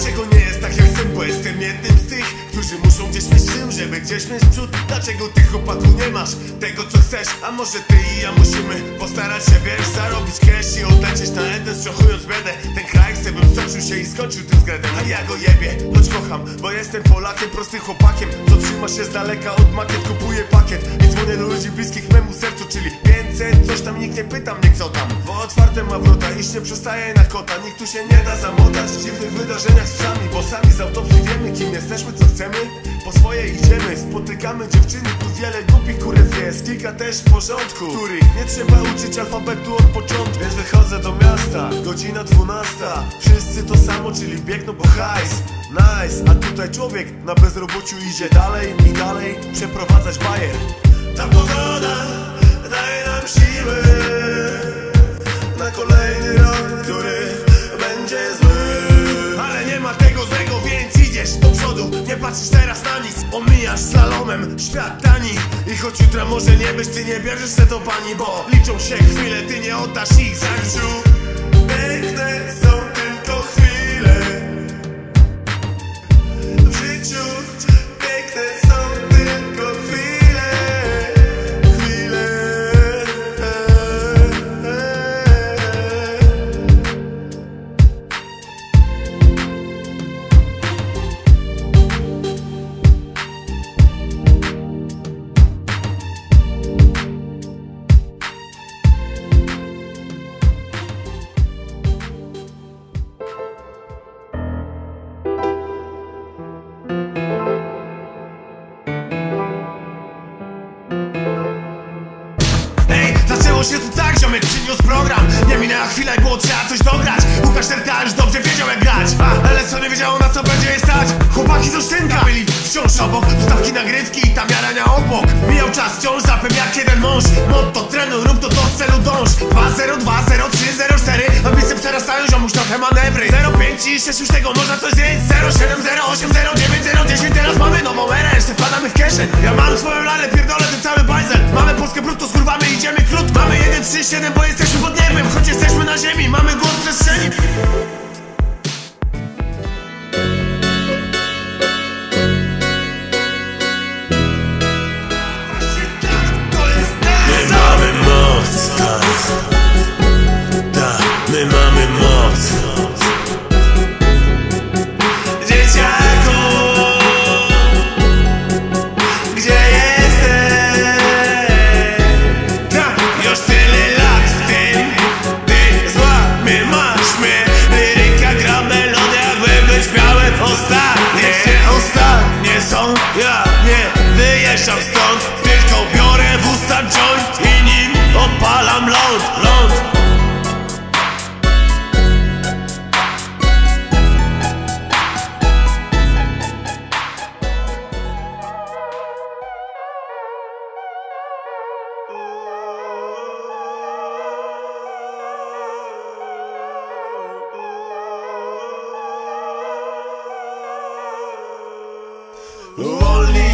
Cię go nie? bo jestem jednym z tych Którzy muszą gdzieś mieć tył, żeby gdzieś mieć przód. Dlaczego tych chłopaków nie masz? Tego co chcesz, a może ty i ja musimy Postarać się, wiesz, zarobić cash i odlecieć na jeden Strzochując biedę, ten kraj chcę bym stoczył się i skończył tym zgredem. A ja go jebie, choć kocham, bo jestem Polakiem, prostym chłopakiem Co trzyma się z daleka od makiet, kupuje pakiet. I dzwonię do ludzi bliskich memu sercu, czyli więcej Coś tam nikt nie pyta mnie kto tam. Bo otwarte ma wrota, iść nie przestaje na kota. Nikt tu się nie da zamotać w dziwnych wydarzeniach z psami Bo sami za autopsji wiemy kim jesteśmy, co chcemy. Po swoje idziemy, spotykamy dziewczyny Tu wiele głupich kurew jest, kilka też w porządku Których nie trzeba uczyć alfabetu od początku. Więc wychodzę do miasta, godzina dwunasta. Wszyscy to samo, czyli biegną po hajs Nice, a tutaj człowiek na bezrobociu idzie dalej i dalej Przeprowadzać bajer patrzysz teraz na nic, omijasz slalomem świat tani. I choć jutra może nie być, ty nie bierzesz se do pani Bo liczą się chwile, ty nie oddasz ich za Piękne są Zaczęło się tu tak, ziomek przyniósł program. Nie minęła chwila i było trzeba coś dograć. Łukasz Terka już dobrze wiedział jak grać. Ale co nie wiedziało na co będzie stać. Chłopaki z Olsztynka byli wciąż obok. Ustawki nagrywki i tam jarania obok. Mijał czas wciąż zapem jak jeden mąż. Motto trenuj, rób to do celu dąż. 2, 0, 2, 0, 3, 0, 4 Ambicje przerastają ziomuś trochę manewry. 0, 5 i 6 już tego można coś zjeść. 0, 7, 0, 8, 0, 9, 0, 10 Teraz mamy nową erę, lonely.